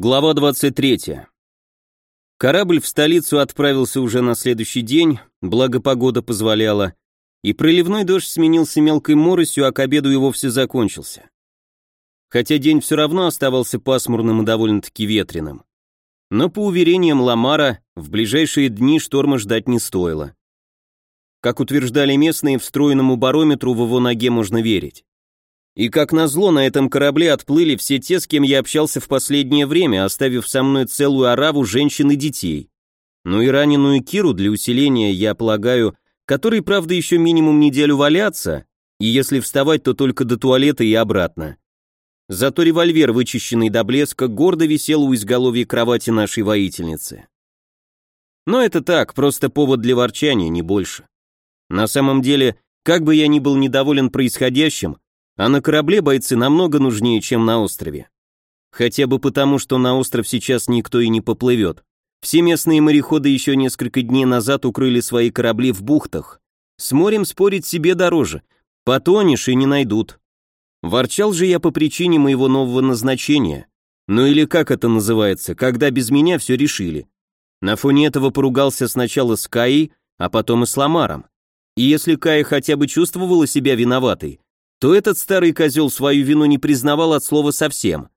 Глава 23. Корабль в столицу отправился уже на следующий день, благо погода позволяла, и проливной дождь сменился мелкой моросью, а к обеду и вовсе закончился. Хотя день все равно оставался пасмурным и довольно-таки ветреным. Но по уверениям Ламара, в ближайшие дни шторма ждать не стоило. Как утверждали местные, встроенному барометру в его ноге можно верить. И как назло, на этом корабле отплыли все те, с кем я общался в последнее время, оставив со мной целую ораву женщин и детей. Ну и раненую Киру для усиления, я полагаю, который, правда, еще минимум неделю валяться, и если вставать, то только до туалета и обратно. Зато револьвер, вычищенный до блеска, гордо висел у изголовья кровати нашей воительницы. Но это так, просто повод для ворчания, не больше. На самом деле, как бы я ни был недоволен происходящим, а на корабле бойцы намного нужнее, чем на острове. Хотя бы потому, что на остров сейчас никто и не поплывет. Все местные мореходы еще несколько дней назад укрыли свои корабли в бухтах. С морем спорить себе дороже. Потонешь и не найдут. Ворчал же я по причине моего нового назначения. Ну или как это называется, когда без меня все решили. На фоне этого поругался сначала с Каей, а потом и с Ламаром. И если Кая хотя бы чувствовала себя виноватой, то этот старый козел свою вину не признавал от слова совсем.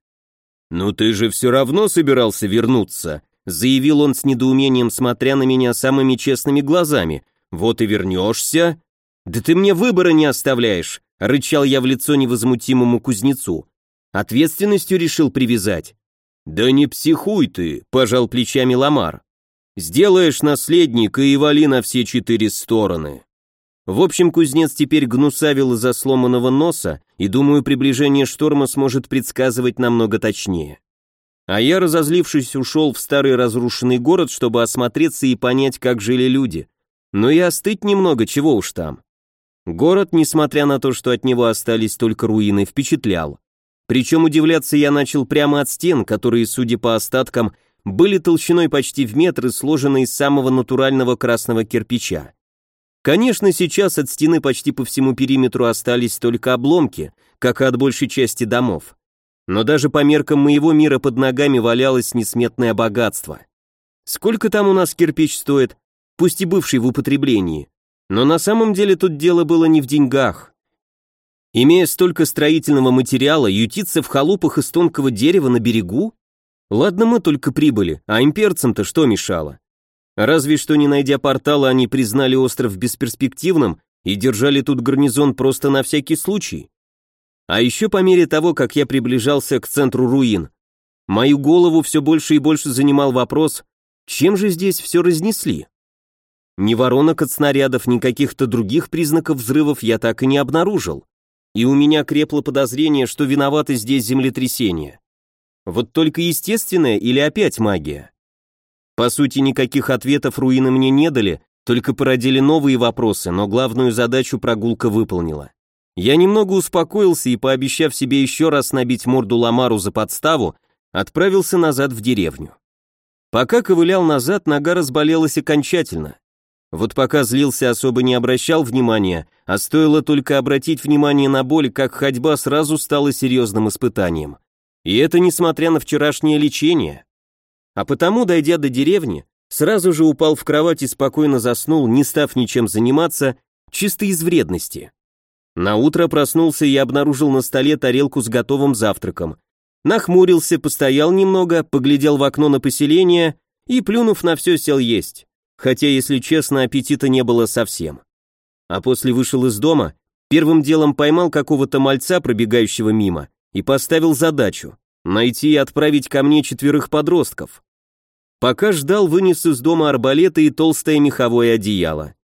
«Ну ты же все равно собирался вернуться», заявил он с недоумением, смотря на меня самыми честными глазами. «Вот и вернешься». «Да ты мне выбора не оставляешь», рычал я в лицо невозмутимому кузнецу. «Ответственностью решил привязать». «Да не психуй ты», пожал плечами Ламар. «Сделаешь наследника и вали на все четыре стороны». В общем, кузнец теперь гнусавил из-за сломанного носа, и, думаю, приближение шторма сможет предсказывать намного точнее. А я, разозлившись, ушел в старый разрушенный город, чтобы осмотреться и понять, как жили люди. Но и остыть немного, чего уж там. Город, несмотря на то, что от него остались только руины, впечатлял. Причем удивляться я начал прямо от стен, которые, судя по остаткам, были толщиной почти в метр и сложены из самого натурального красного кирпича. Конечно, сейчас от стены почти по всему периметру остались только обломки, как и от большей части домов. Но даже по меркам моего мира под ногами валялось несметное богатство. Сколько там у нас кирпич стоит, пусть и бывший в употреблении. Но на самом деле тут дело было не в деньгах. Имея столько строительного материала, ютиться в халупах из тонкого дерева на берегу? Ладно, мы только прибыли, а имперцам-то что мешало? Разве что не найдя портала, они признали остров бесперспективным и держали тут гарнизон просто на всякий случай. А еще по мере того, как я приближался к центру руин, мою голову все больше и больше занимал вопрос, чем же здесь все разнесли? Ни воронок от снарядов, ни каких-то других признаков взрывов я так и не обнаружил. И у меня крепло подозрение, что виноваты здесь землетрясения. Вот только естественное или опять магия? По сути, никаких ответов руины мне не дали, только породили новые вопросы, но главную задачу прогулка выполнила. Я немного успокоился и, пообещав себе еще раз набить морду Ламару за подставу, отправился назад в деревню. Пока ковылял назад, нога разболелась окончательно. Вот пока злился, особо не обращал внимания, а стоило только обратить внимание на боль, как ходьба сразу стала серьезным испытанием. И это несмотря на вчерашнее лечение. А потому, дойдя до деревни, сразу же упал в кровать и спокойно заснул, не став ничем заниматься, чисто из вредности. На утро проснулся и обнаружил на столе тарелку с готовым завтраком. Нахмурился, постоял немного, поглядел в окно на поселение и, плюнув на все, сел есть. Хотя, если честно, аппетита не было совсем. А после вышел из дома, первым делом поймал какого-то мальца, пробегающего мимо, и поставил задачу Найти и отправить ко мне четверых подростков. Пока ждал, вынес из дома арбалеты и толстое меховое одеяло.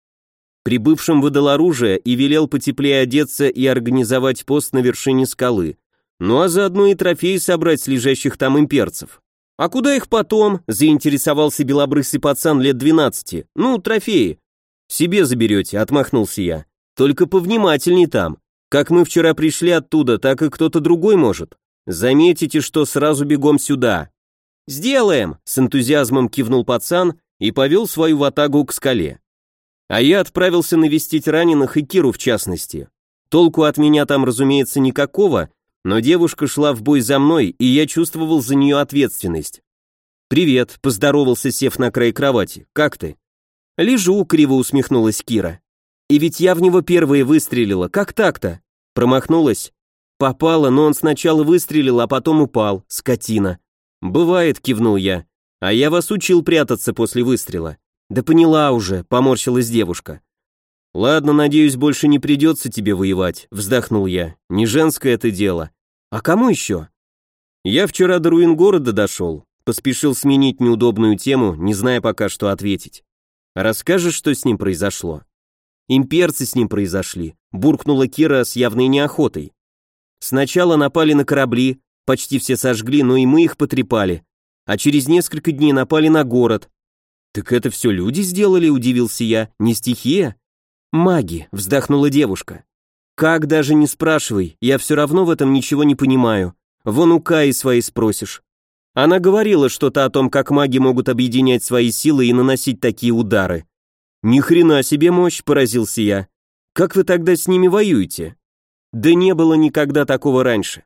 Прибывшим выдал оружие и велел потеплее одеться и организовать пост на вершине скалы. Ну а заодно и трофеи собрать с лежащих там имперцев. «А куда их потом?» – заинтересовался белобрысый пацан лет двенадцати. «Ну, трофеи». «Себе заберете», – отмахнулся я. «Только повнимательней там. Как мы вчера пришли оттуда, так и кто-то другой может. Заметите, что сразу бегом сюда. Сделаем, с энтузиазмом кивнул пацан и повел свою ватагу к скале. А я отправился навестить раненых и Киру в частности. Толку от меня там, разумеется, никакого, но девушка шла в бой за мной, и я чувствовал за нее ответственность. «Привет», — поздоровался, сев на край кровати. «Как ты?» «Лежу», — криво усмехнулась Кира. «И ведь я в него первая выстрелила. Как так-то?» Промахнулась. «Попала, но он сначала выстрелил, а потом упал. Скотина». «Бывает», — кивнул я. «А я вас учил прятаться после выстрела». «Да поняла уже», — поморщилась девушка. «Ладно, надеюсь, больше не придется тебе воевать», — вздохнул я. «Не женское это дело». «А кому еще?» «Я вчера до руин города дошел. Поспешил сменить неудобную тему, не зная пока, что ответить. «Расскажешь, что с ним произошло?» «Имперцы с ним произошли», — буркнула Кира с явной неохотой. «Сначала напали на корабли, почти все сожгли, но и мы их потрепали. А через несколько дней напали на город». «Так это все люди сделали?» — удивился я. «Не стихия?» «Маги», — вздохнула девушка. «Как даже не спрашивай, я все равно в этом ничего не понимаю. Вон у Каи своей спросишь. Она говорила что-то о том, как маги могут объединять свои силы и наносить такие удары. Ни хрена себе мощь, поразился я. Как вы тогда с ними воюете? Да не было никогда такого раньше.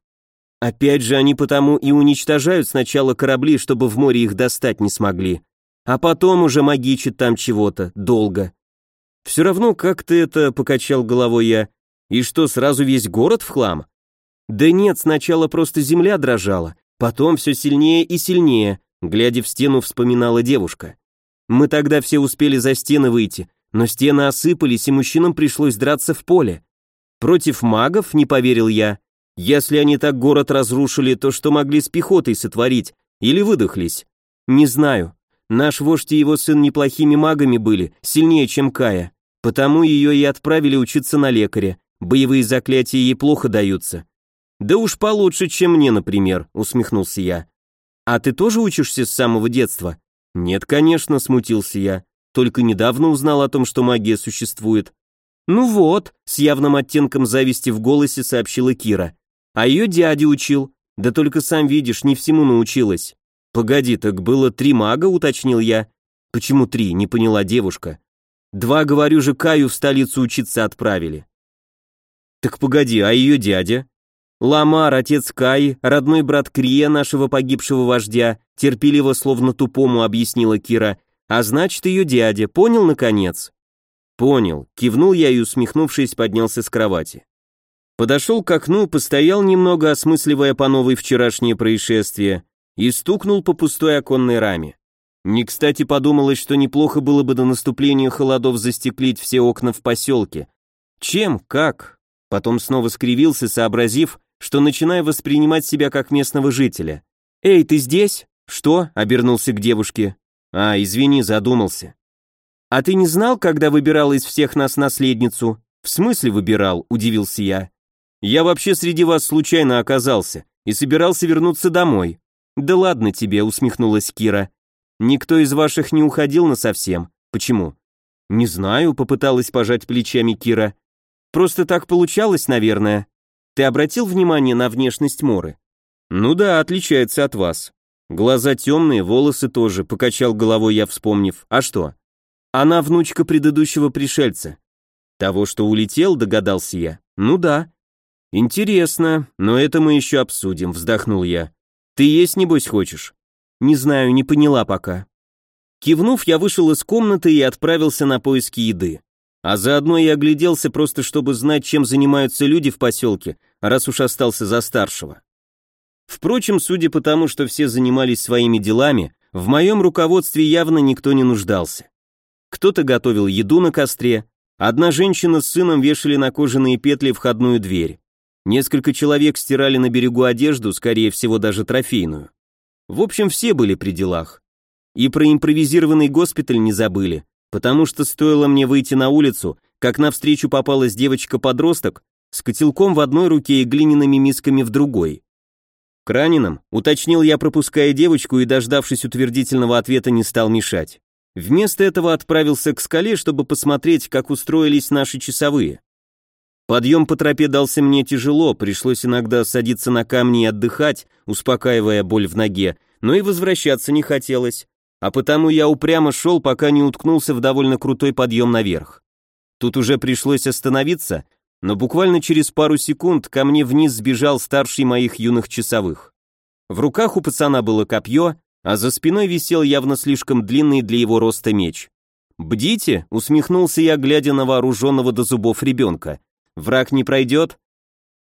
Опять же, они потому и уничтожают сначала корабли, чтобы в море их достать не смогли. А потом уже магичат там чего-то, долго. Все равно как-то это, покачал головой я. И что, сразу весь город в хлам? Да нет, сначала просто земля дрожала, Потом все сильнее и сильнее, глядя в стену, вспоминала девушка. Мы тогда все успели за стены выйти, но стены осыпались, и мужчинам пришлось драться в поле. Против магов, не поверил я. Если они так город разрушили, то что могли с пехотой сотворить? Или выдохлись? Не знаю. Наш вождь и его сын неплохими магами были, сильнее, чем Кая. Потому ее и отправили учиться на лекаря. Боевые заклятия ей плохо даются. «Да уж получше, чем мне, например», — усмехнулся я. «А ты тоже учишься с самого детства?» «Нет, конечно», — смутился я. «Только недавно узнал о том, что магия существует». «Ну вот», — с явным оттенком зависти в голосе сообщила Кира. «А ее дядя учил. Да только сам видишь, не всему научилась». «Погоди, так было три мага», — уточнил я. «Почему три?» — не поняла девушка. «Два, говорю же, Каю в столицу учиться отправили». «Так погоди, а ее дядя?» Ламар, отец Каи, родной брат Крия, нашего погибшего вождя, терпеливо, словно тупому, объяснила Кира, а значит ее дядя, понял наконец? Понял, кивнул я и, усмехнувшись, поднялся с кровати. Подошел к окну, постоял немного, осмысливая по новой вчерашнее происшествие, и стукнул по пустой оконной раме. Не кстати подумалось, что неплохо было бы до наступления холодов застеклить все окна в поселке. Чем, как? Потом снова скривился, сообразив, что начинаю воспринимать себя как местного жителя. «Эй, ты здесь?» «Что?» — обернулся к девушке. «А, извини, задумался». «А ты не знал, когда выбирал из всех нас наследницу?» «В смысле выбирал?» — удивился я. «Я вообще среди вас случайно оказался и собирался вернуться домой». «Да ладно тебе», — усмехнулась Кира. «Никто из ваших не уходил насовсем. Почему?» «Не знаю», — попыталась пожать плечами Кира. «Просто так получалось, наверное. Ты обратил внимание на внешность Моры? Ну да, отличается от вас. Глаза темные, волосы тоже, покачал головой я, вспомнив. А что? Она внучка предыдущего пришельца. Того, что улетел, догадался я. Ну да. Интересно, но это мы еще обсудим, вздохнул я. Ты есть, небось, хочешь? Не знаю, не поняла пока. Кивнув, я вышел из комнаты и отправился на поиски еды. А заодно я огляделся просто, чтобы знать, чем занимаются люди в поселке, раз уж остался за старшего. Впрочем, судя по тому, что все занимались своими делами, в моем руководстве явно никто не нуждался. Кто-то готовил еду на костре, одна женщина с сыном вешали на кожаные петли входную дверь. Несколько человек стирали на берегу одежду, скорее всего, даже трофейную. В общем, все были при делах. И про импровизированный госпиталь не забыли, потому что стоило мне выйти на улицу, как навстречу попалась девочка-подросток с котелком в одной руке и глиняными мисками в другой. К раненым, уточнил я, пропуская девочку и, дождавшись утвердительного ответа, не стал мешать. Вместо этого отправился к скале, чтобы посмотреть, как устроились наши часовые. Подъем по тропе дался мне тяжело, пришлось иногда садиться на камни и отдыхать, успокаивая боль в ноге, но и возвращаться не хотелось а потому я упрямо шел, пока не уткнулся в довольно крутой подъем наверх. Тут уже пришлось остановиться, но буквально через пару секунд ко мне вниз сбежал старший моих юных часовых. В руках у пацана было копье, а за спиной висел явно слишком длинный для его роста меч. «Бдите!» — усмехнулся я, глядя на вооруженного до зубов ребенка. «Враг не пройдет?»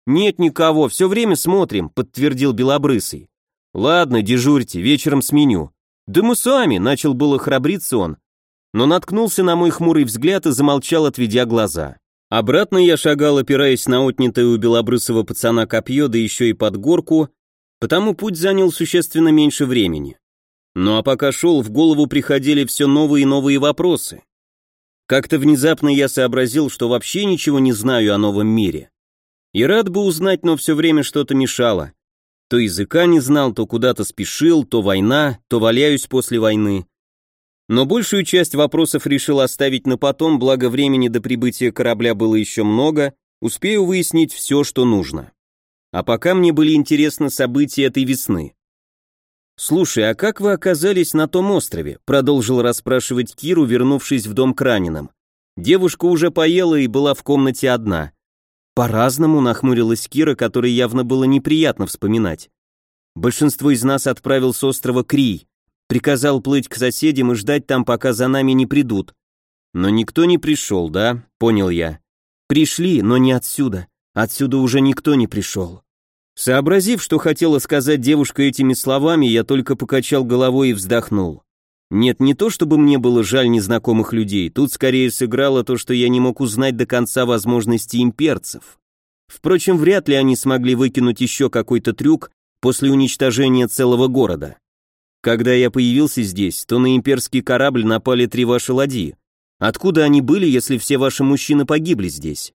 «Нет никого, все время смотрим», — подтвердил Белобрысый. «Ладно, дежурьте, вечером сменю». «Да мы сами», — начал было храбриться он, но наткнулся на мой хмурый взгляд и замолчал, отведя глаза. Обратно я шагал, опираясь на отнятое у белобрысого пацана копье, да еще и под горку, потому путь занял существенно меньше времени. Ну а пока шел, в голову приходили все новые и новые вопросы. Как-то внезапно я сообразил, что вообще ничего не знаю о новом мире. И рад бы узнать, но все время что-то мешало. То языка не знал, то куда-то спешил, то война, то валяюсь после войны. Но большую часть вопросов решил оставить на потом, благо времени до прибытия корабля было еще много, успею выяснить все, что нужно. А пока мне были интересны события этой весны. «Слушай, а как вы оказались на том острове?» продолжил расспрашивать Киру, вернувшись в дом к раненым. Девушка уже поела и была в комнате одна. По-разному нахмурилась Кира, которой явно было неприятно вспоминать. Большинство из нас отправил с острова Крий, приказал плыть к соседям и ждать там, пока за нами не придут. Но никто не пришел, да? Понял я. Пришли, но не отсюда. Отсюда уже никто не пришел. Сообразив, что хотела сказать девушка этими словами, я только покачал головой и вздохнул. Нет, не то чтобы мне было жаль незнакомых людей, тут скорее сыграло то, что я не мог узнать до конца возможности имперцев. Впрочем, вряд ли они смогли выкинуть еще какой-то трюк после уничтожения целого города. Когда я появился здесь, то на имперский корабль напали три ваши ладьи. Откуда они были, если все ваши мужчины погибли здесь?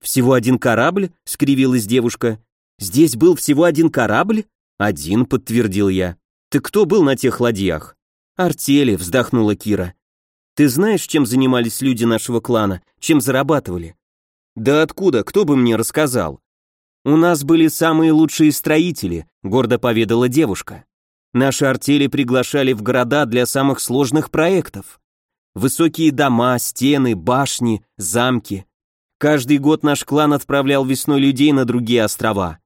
Всего один корабль? скривилась девушка. Здесь был всего один корабль? Один, подтвердил я. Ты кто был на тех ладьях? Артели, вздохнула Кира. Ты знаешь, чем занимались люди нашего клана? Чем зарабатывали? Да откуда? Кто бы мне рассказал? У нас были самые лучшие строители, гордо поведала девушка. Наши артели приглашали в города для самых сложных проектов. Высокие дома, стены, башни, замки. Каждый год наш клан отправлял весной людей на другие острова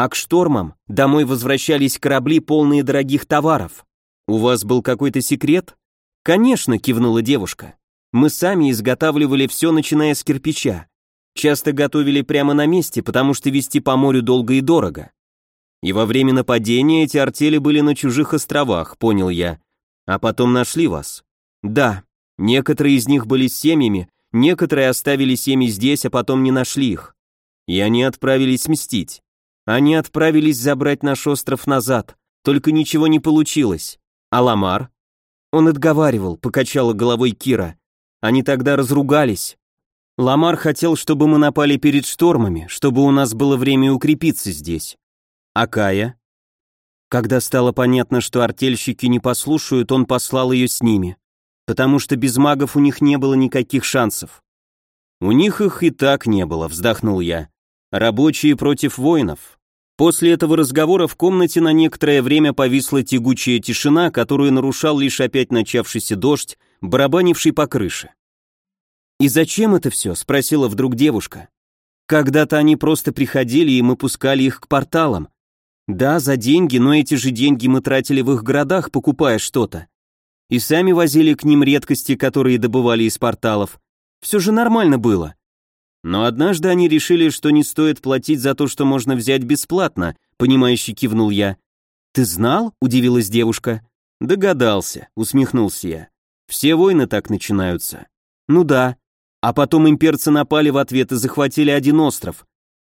а к штормам домой возвращались корабли, полные дорогих товаров. У вас был какой-то секрет? Конечно, кивнула девушка. Мы сами изготавливали все, начиная с кирпича. Часто готовили прямо на месте, потому что вести по морю долго и дорого. И во время нападения эти артели были на чужих островах, понял я. А потом нашли вас. Да, некоторые из них были с семьями, некоторые оставили семьи здесь, а потом не нашли их. И они отправились мстить. Они отправились забрать наш остров назад, только ничего не получилось. А Ламар? Он отговаривал, покачала головой Кира. Они тогда разругались. Ламар хотел, чтобы мы напали перед штормами, чтобы у нас было время укрепиться здесь. А Кая? Когда стало понятно, что артельщики не послушают, он послал ее с ними, потому что без магов у них не было никаких шансов. У них их и так не было, вздохнул я. Рабочие против воинов. После этого разговора в комнате на некоторое время повисла тягучая тишина, которую нарушал лишь опять начавшийся дождь, барабанивший по крыше. «И зачем это все?» — спросила вдруг девушка. «Когда-то они просто приходили, и мы пускали их к порталам. Да, за деньги, но эти же деньги мы тратили в их городах, покупая что-то. И сами возили к ним редкости, которые добывали из порталов. Все же нормально было. Но однажды они решили, что не стоит платить за то, что можно взять бесплатно, понимающе кивнул я. Ты знал? удивилась девушка. Догадался, усмехнулся я. Все войны так начинаются. Ну да. А потом имперцы напали в ответ и захватили один остров.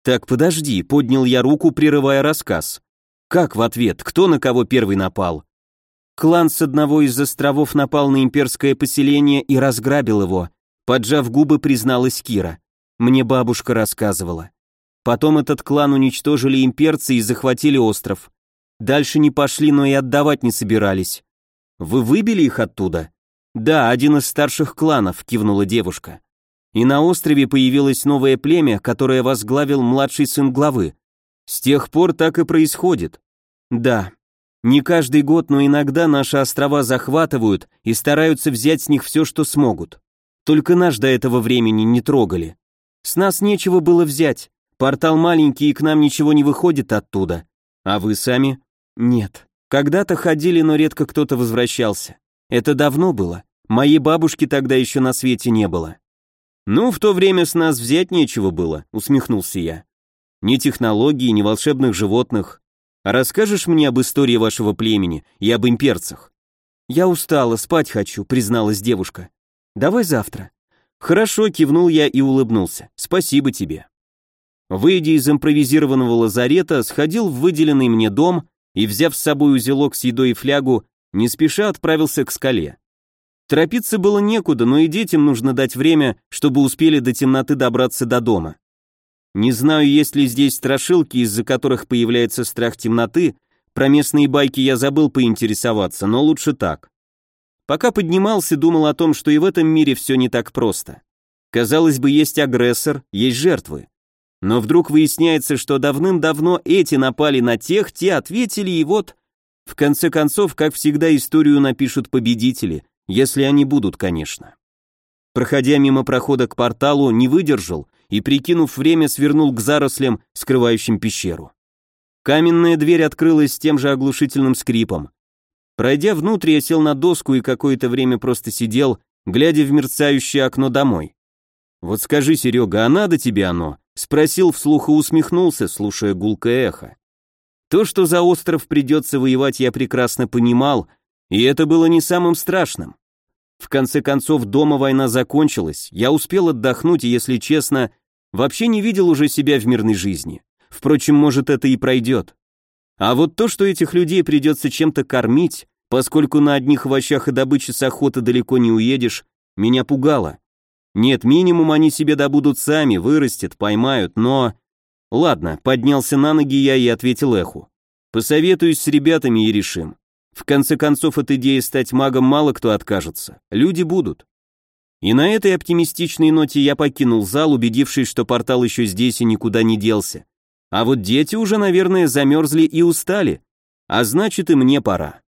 Так, подожди, поднял я руку, прерывая рассказ. Как в ответ? Кто на кого первый напал? Клан с одного из островов напал на имперское поселение и разграбил его. Поджав губы, призналась Кира. Мне бабушка рассказывала. Потом этот клан уничтожили имперцы и захватили остров. Дальше не пошли, но и отдавать не собирались. Вы выбили их оттуда? Да, один из старших кланов, кивнула девушка. И на острове появилось новое племя, которое возглавил младший сын главы. С тех пор так и происходит. Да. Не каждый год, но иногда наши острова захватывают и стараются взять с них все, что смогут. Только наш до этого времени не трогали. С нас нечего было взять. Портал маленький, и к нам ничего не выходит оттуда. А вы сами? Нет. Когда-то ходили, но редко кто-то возвращался. Это давно было. Моей бабушки тогда еще на свете не было. Ну, в то время с нас взять нечего было, усмехнулся я. Ни технологий, ни волшебных животных. Расскажешь мне об истории вашего племени и об имперцах? Я устала, спать хочу, призналась девушка. Давай завтра. Хорошо, кивнул я и улыбнулся. Спасибо тебе. Выйдя из импровизированного лазарета, сходил в выделенный мне дом и, взяв с собой узелок с едой и флягу, не спеша отправился к скале. Торопиться было некуда, но и детям нужно дать время, чтобы успели до темноты добраться до дома. Не знаю, есть ли здесь страшилки, из-за которых появляется страх темноты, про местные байки я забыл поинтересоваться, но лучше так. Пока поднимался, думал о том, что и в этом мире все не так просто. Казалось бы, есть агрессор, есть жертвы. Но вдруг выясняется, что давным-давно эти напали на тех, те ответили, и вот... В конце концов, как всегда, историю напишут победители, если они будут, конечно. Проходя мимо прохода к порталу, не выдержал и, прикинув время, свернул к зарослям, скрывающим пещеру. Каменная дверь открылась с тем же оглушительным скрипом. Пройдя внутрь, я сел на доску и какое-то время просто сидел, глядя в мерцающее окно домой. «Вот скажи, Серега, а надо тебе оно?» Спросил вслух и усмехнулся, слушая гулкое эхо. То, что за остров придется воевать, я прекрасно понимал, и это было не самым страшным. В конце концов, дома война закончилась, я успел отдохнуть и, если честно, вообще не видел уже себя в мирной жизни. Впрочем, может, это и пройдет. А вот то, что этих людей придется чем-то кормить, поскольку на одних овощах и добыче с охоты далеко не уедешь, меня пугало. Нет, минимум они себе добудут сами, вырастет, поймают, но... Ладно, поднялся на ноги я и ответил эху. Посоветуюсь с ребятами и решим. В конце концов, от идеи стать магом мало кто откажется. Люди будут. И на этой оптимистичной ноте я покинул зал, убедившись, что портал еще здесь и никуда не делся. А вот дети уже, наверное, замерзли и устали. А значит, и мне пора.